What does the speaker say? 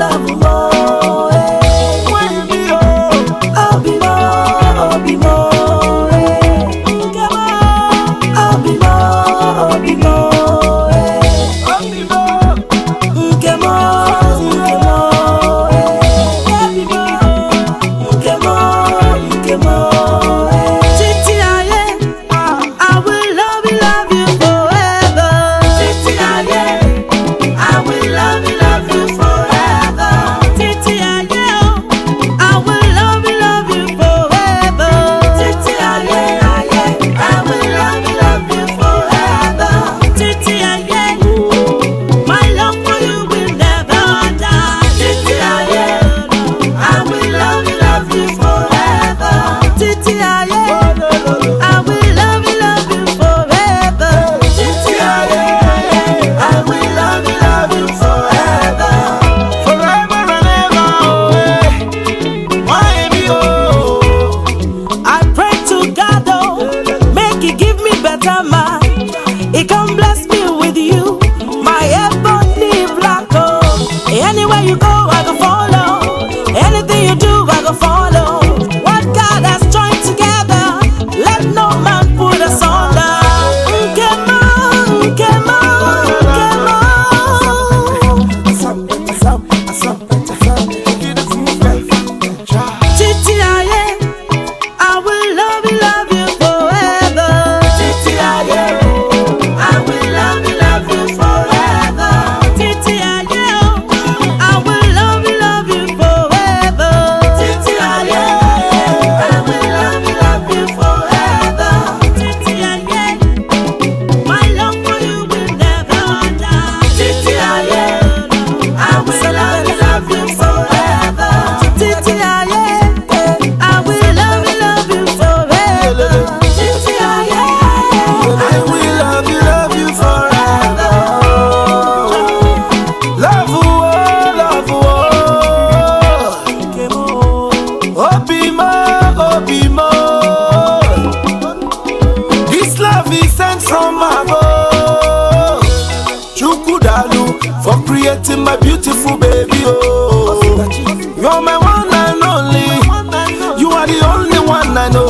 love drama. It can You are my one and only. You are the only one I know.